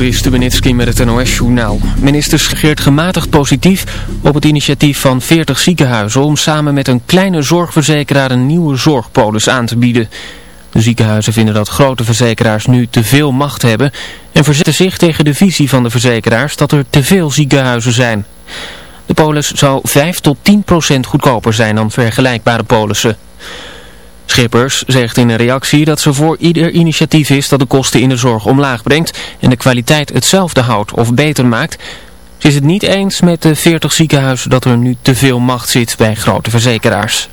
Joris Stubenitski met het NOS-journaal. Minister reageert gematigd positief op het initiatief van 40 ziekenhuizen... om samen met een kleine zorgverzekeraar een nieuwe zorgpolis aan te bieden. De ziekenhuizen vinden dat grote verzekeraars nu te veel macht hebben... en verzetten zich tegen de visie van de verzekeraars dat er te veel ziekenhuizen zijn. De polis zou 5 tot 10 procent goedkoper zijn dan vergelijkbare polissen. Schippers zegt in een reactie dat ze voor ieder initiatief is dat de kosten in de zorg omlaag brengt en de kwaliteit hetzelfde houdt of beter maakt. Ze is het niet eens met de 40 ziekenhuizen dat er nu te veel macht zit bij grote verzekeraars.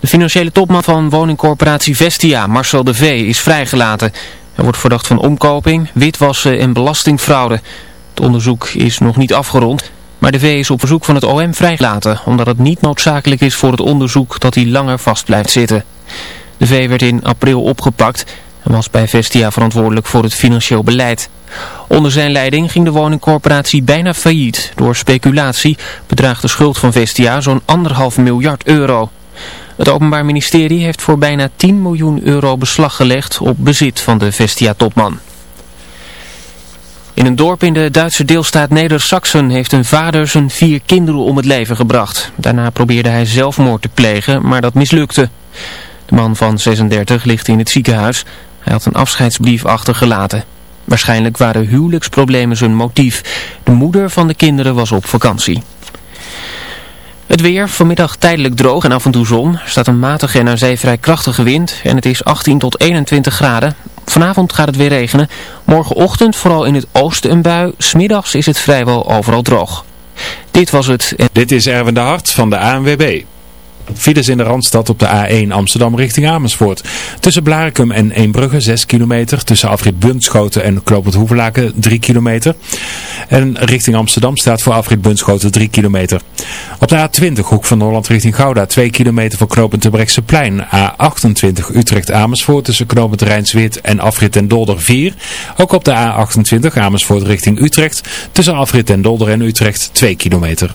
De financiële topman van woningcorporatie Vestia, Marcel de V, is vrijgelaten. Hij wordt verdacht van omkoping, witwassen en belastingfraude. Het onderzoek is nog niet afgerond. Maar de V is op verzoek van het OM vrijgelaten, omdat het niet noodzakelijk is voor het onderzoek dat hij langer vast blijft zitten. De V werd in april opgepakt en was bij Vestia verantwoordelijk voor het financieel beleid. Onder zijn leiding ging de woningcorporatie bijna failliet. Door speculatie bedraagt de schuld van Vestia zo'n anderhalf miljard euro. Het Openbaar Ministerie heeft voor bijna 10 miljoen euro beslag gelegd op bezit van de Vestia-topman. In een dorp in de Duitse deelstaat Neder-Saxen heeft een vader zijn vier kinderen om het leven gebracht. Daarna probeerde hij zelfmoord te plegen, maar dat mislukte. De man van 36 ligt in het ziekenhuis. Hij had een afscheidsbrief achtergelaten. Waarschijnlijk waren huwelijksproblemen zijn motief. De moeder van de kinderen was op vakantie. Het weer, vanmiddag tijdelijk droog en af en toe zon. Er staat een matige en aan zee vrij krachtige wind en het is 18 tot 21 graden. Vanavond gaat het weer regenen. Morgenochtend vooral in het oosten een bui. Smiddags is het vrijwel overal droog. Dit was het. Dit is Erwin de Hart van de ANWB. Files in de Randstad op de A1 Amsterdam richting Amersfoort. Tussen Blarikum en Eembrugge 6 kilometer. Tussen afrit Bunschoten en Kloopend Hoevelaken 3 kilometer. En richting Amsterdam staat voor afrit Bunschoten 3 kilometer. Op de A20 Hoek van Holland richting Gouda 2 kilometer voor Knopend plein. A28 Utrecht Amersfoort tussen Knopend Rijnsweert en afrit en Dolder 4. Ook op de A28 Amersfoort richting Utrecht tussen afrit en Dolder en Utrecht 2 kilometer.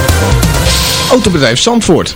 Autobedrijf Zandvoort.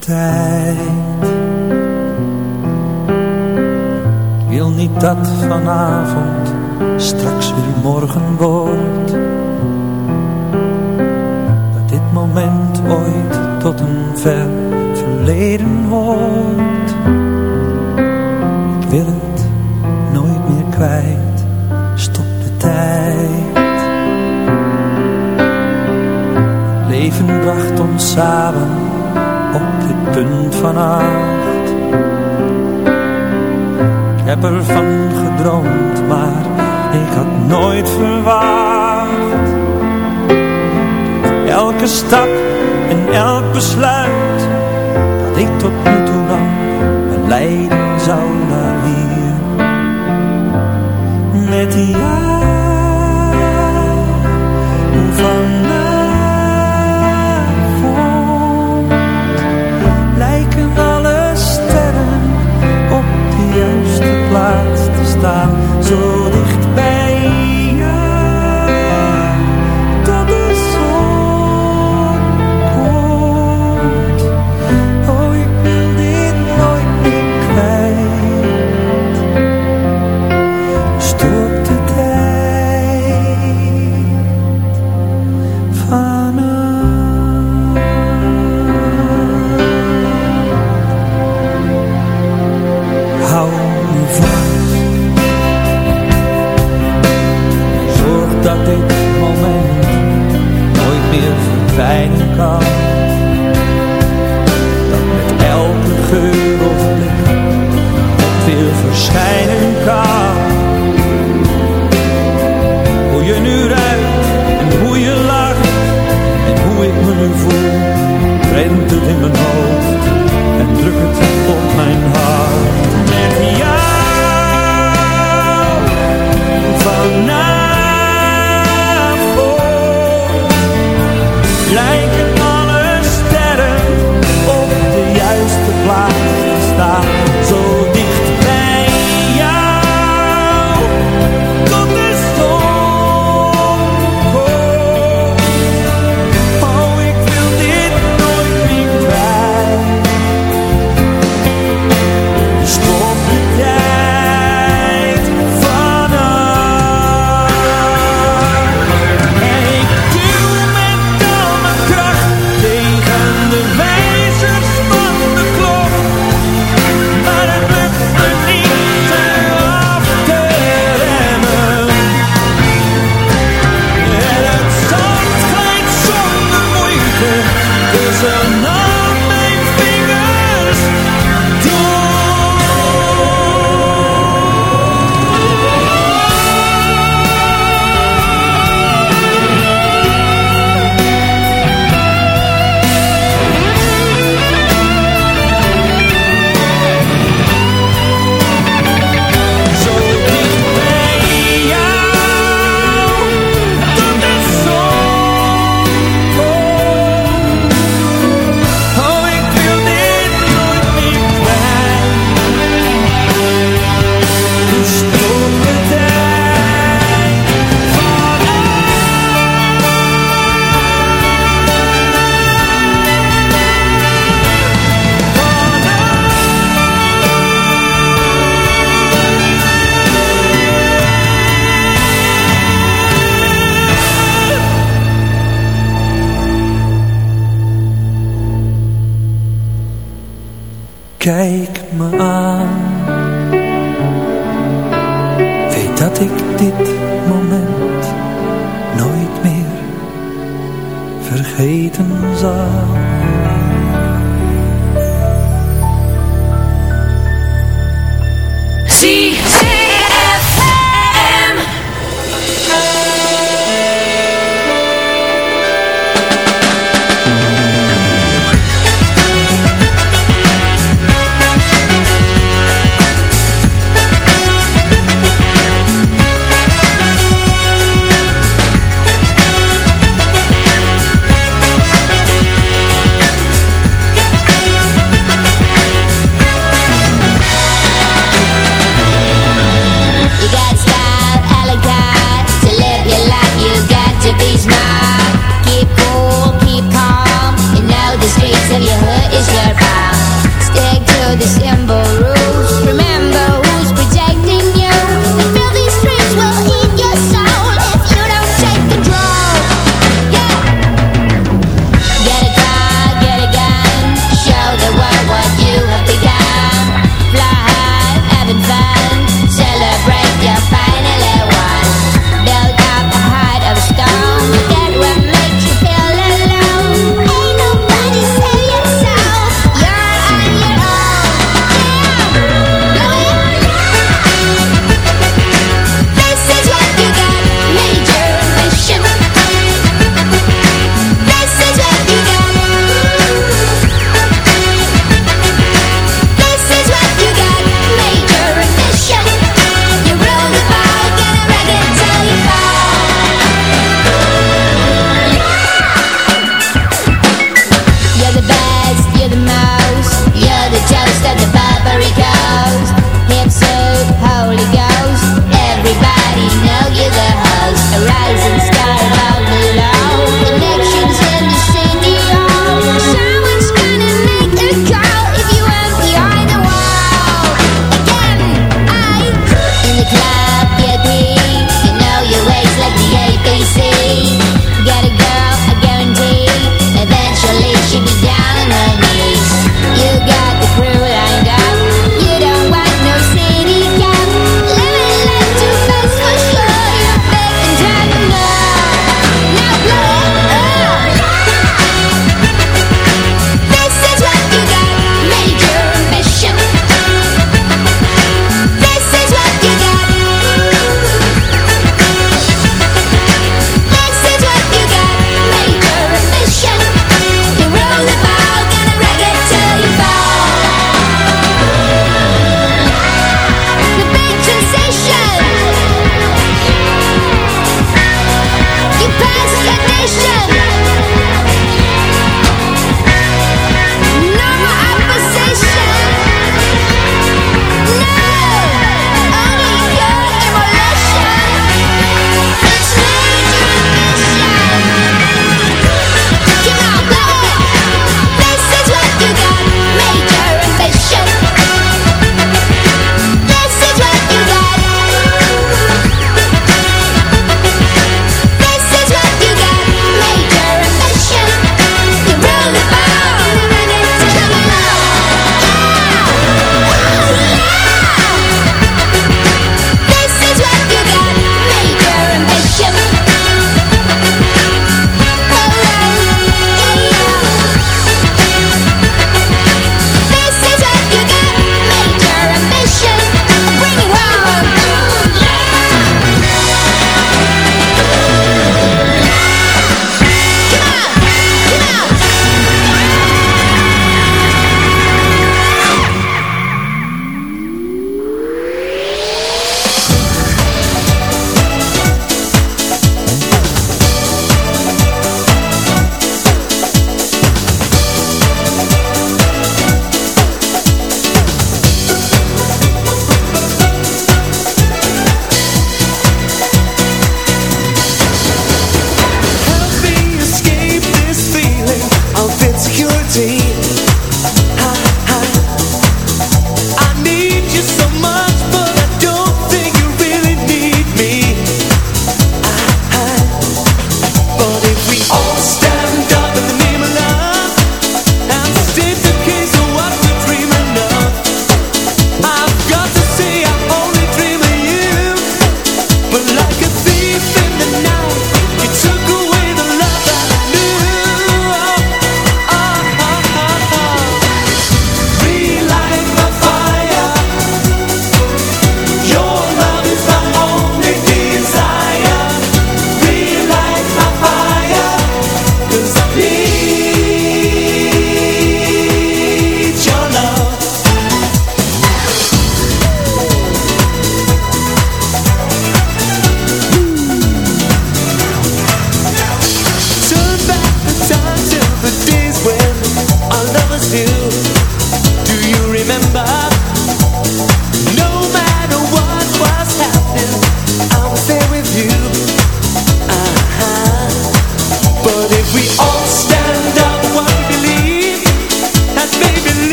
Tijd. Ik wil niet dat vanavond straks weer morgen wordt. Dat dit moment ooit tot een ver verleden wordt. Ik wil het nooit meer kwijt, stop de tijd. Leven bracht ons samen op dit punt van acht. Ik heb ervan gedroomd, maar ik had nooit verwacht. Elke stap en elk besluit dat ik tot nu toe nam, me leiden zou naar hier. Met jou mir verweigern kann.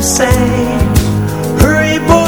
say, hurry boy.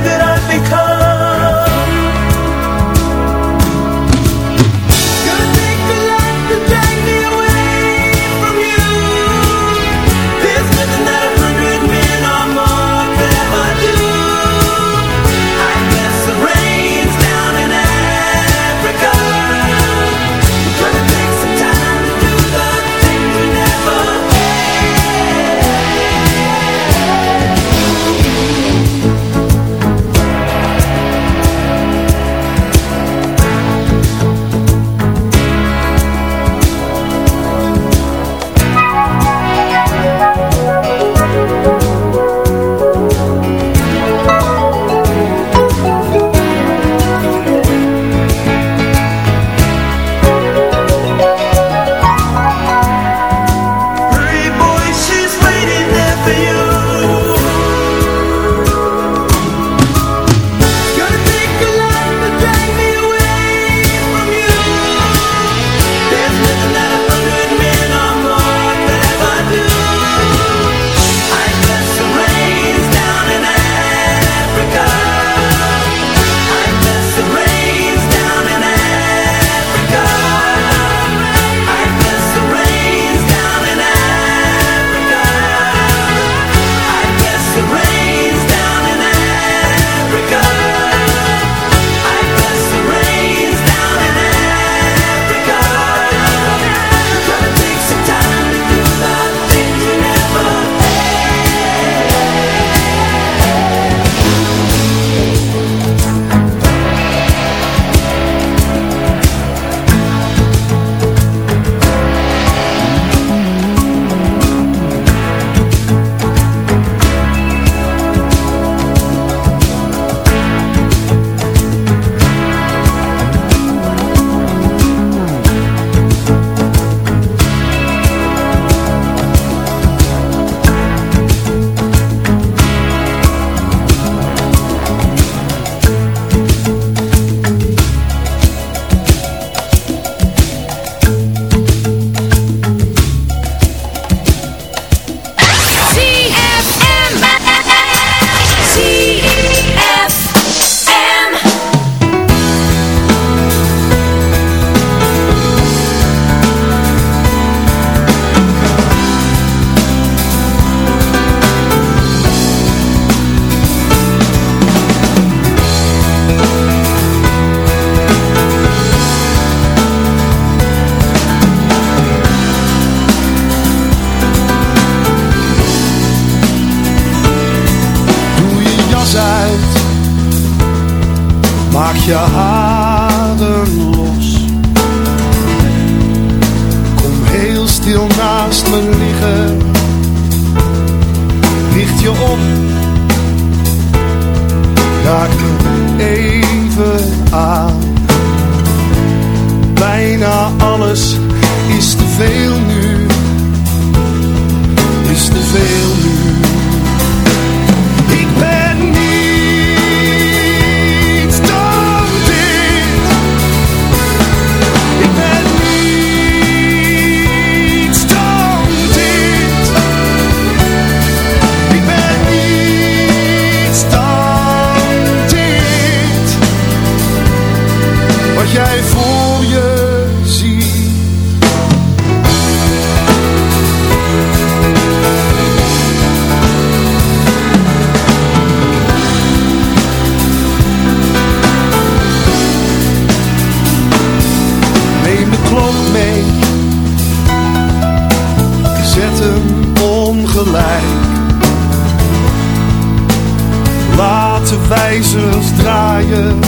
ijzers draaien.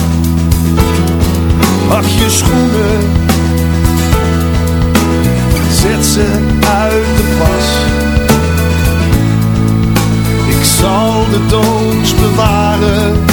pak je schoenen, zet ze uit de pas. Ik zal de doos bewaren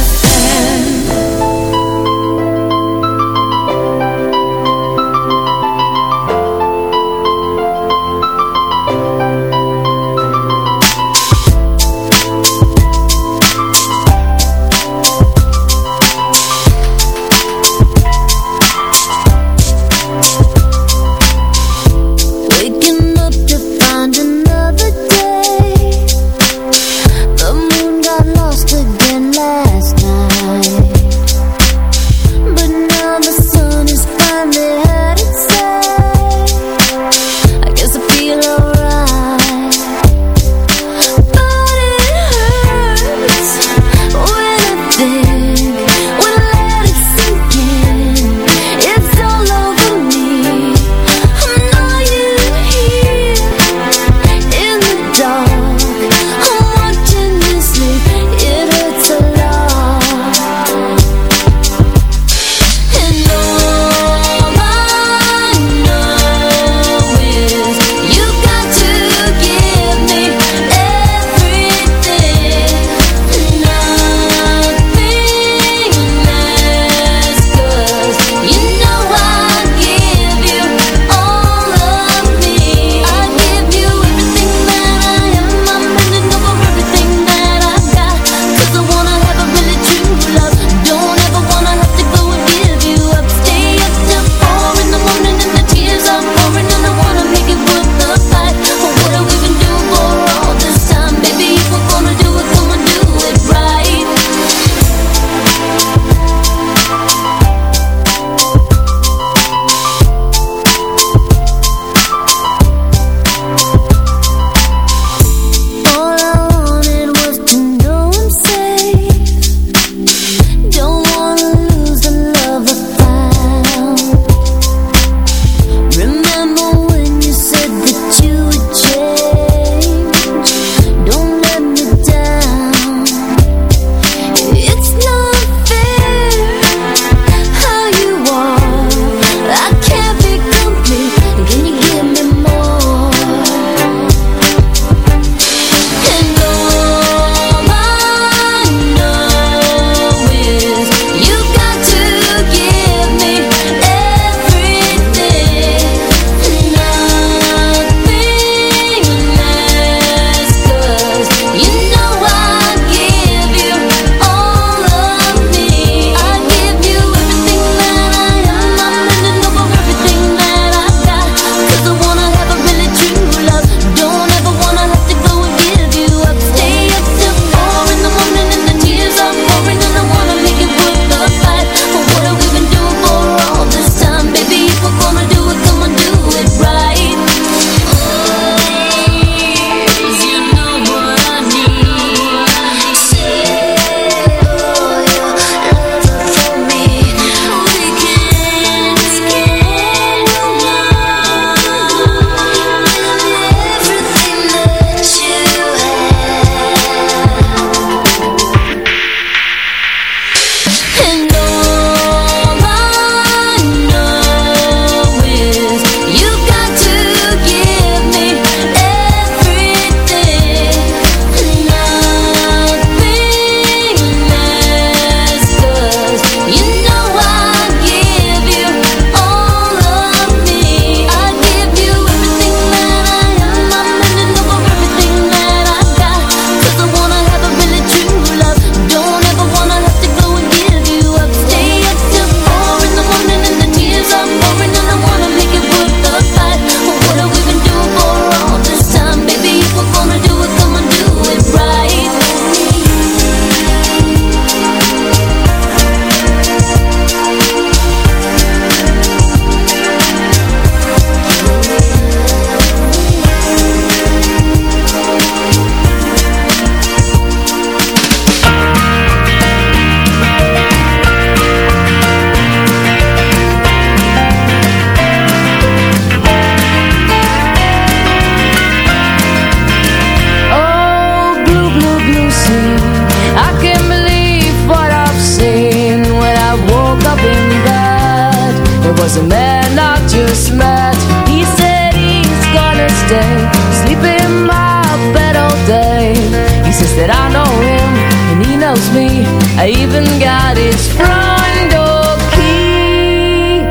I even got his front door key.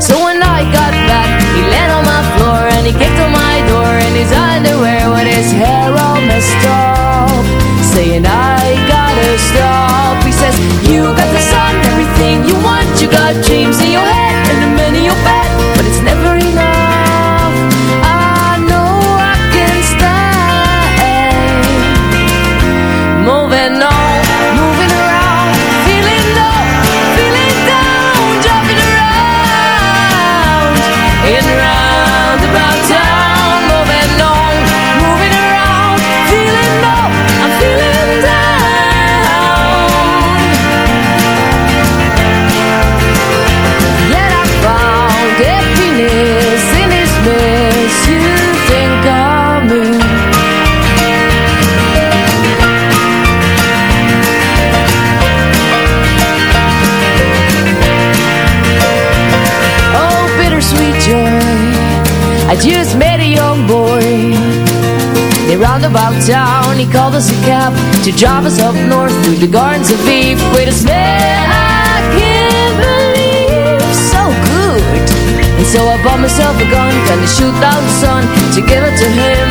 So when I got back He laid on my floor and he kicked on my door In his underwear with his hair all messed up Saying I gotta stop. He says you got the sun, everything you want. You got dreams in your head. I just met a young boy. They roundabout town He called us a cab To drive us up north Through the gardens of Eve. With a smell I can't believe So good. And so I bought myself a gun Gonna shoot out the sun To give it to him.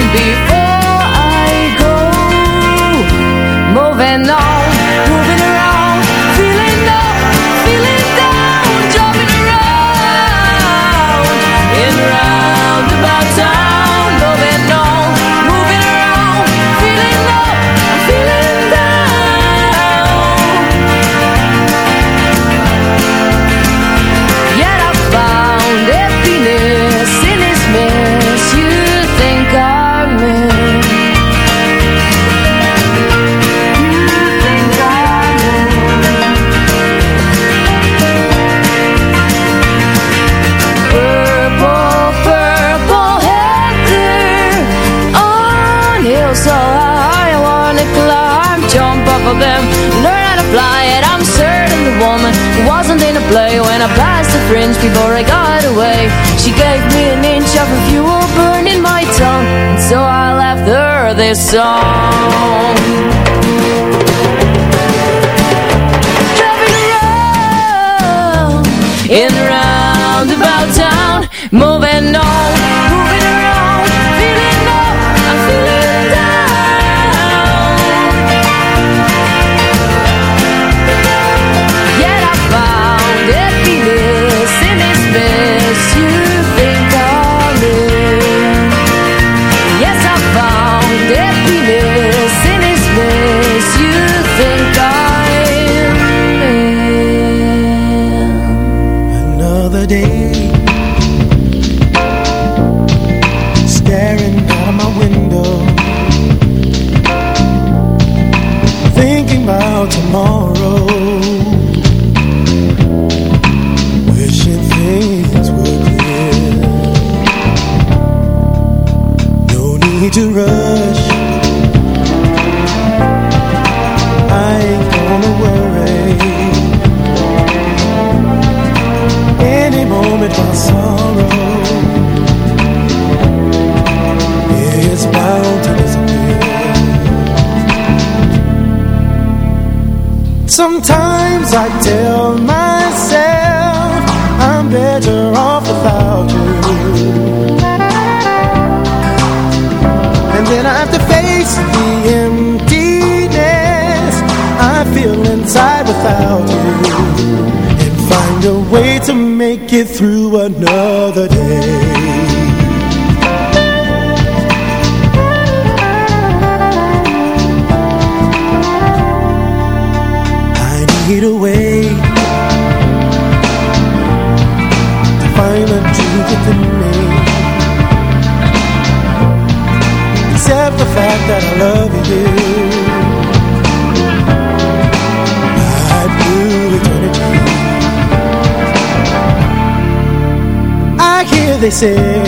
this song. Get through acontecer.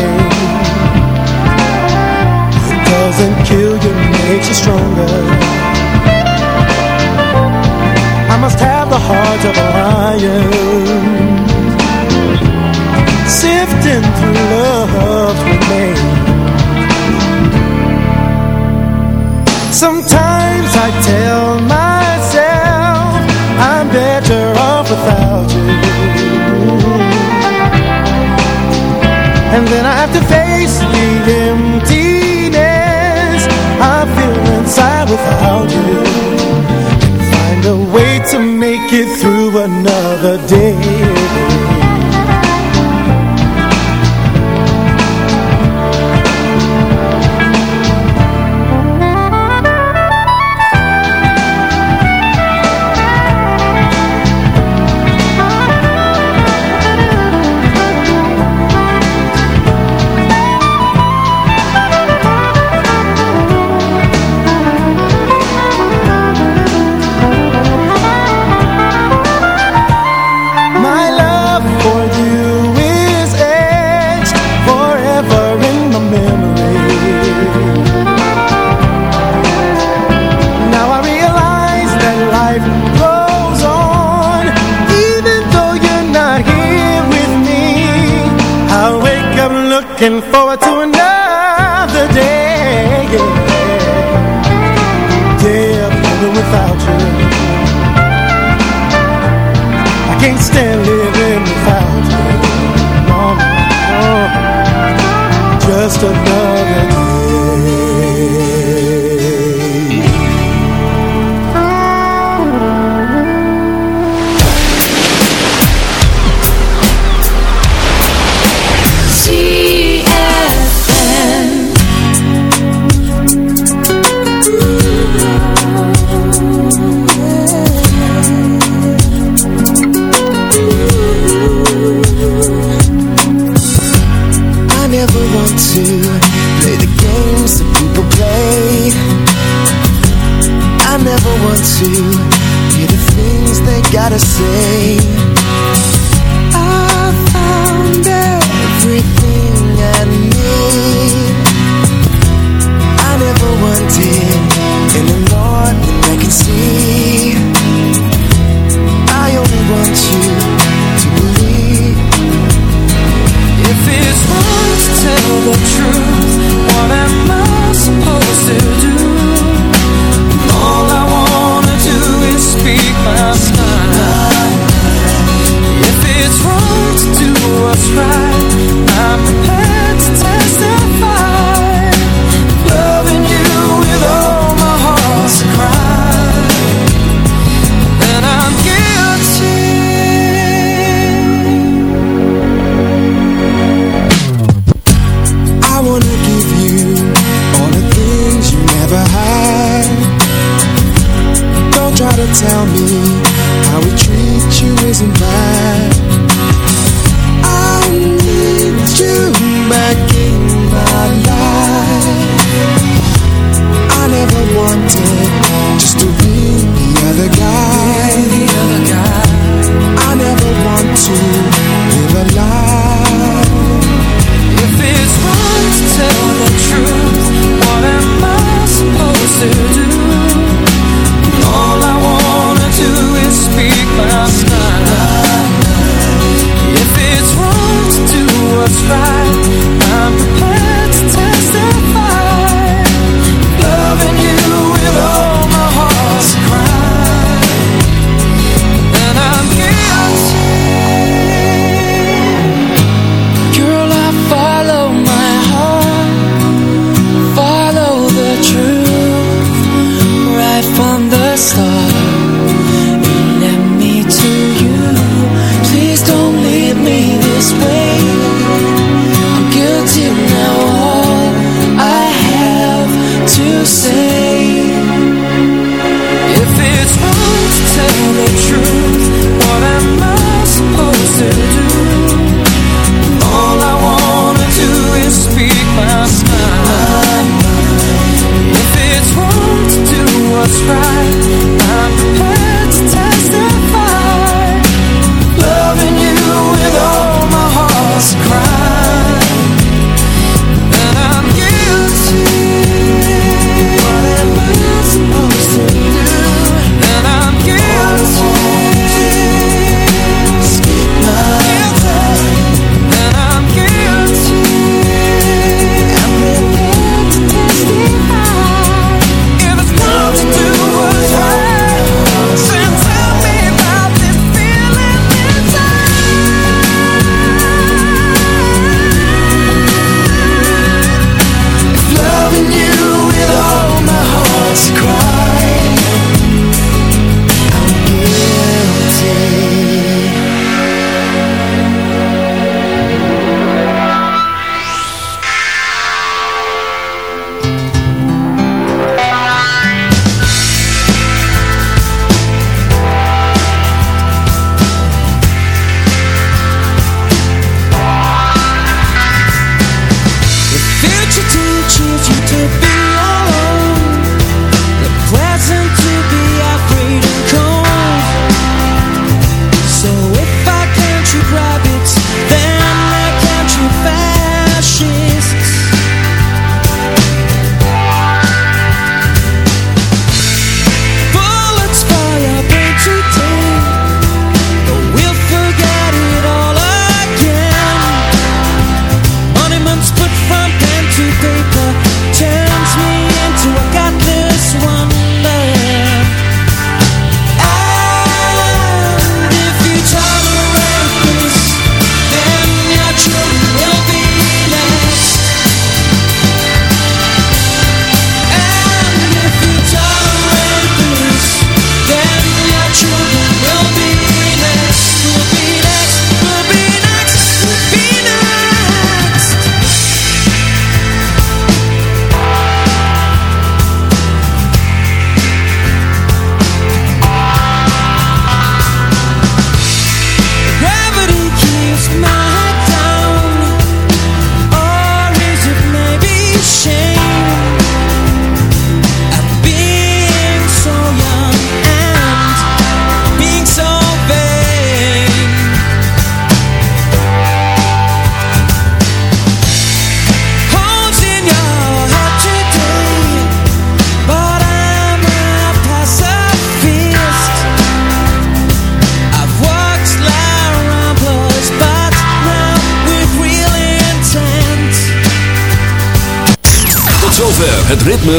It through another day. Gotta say.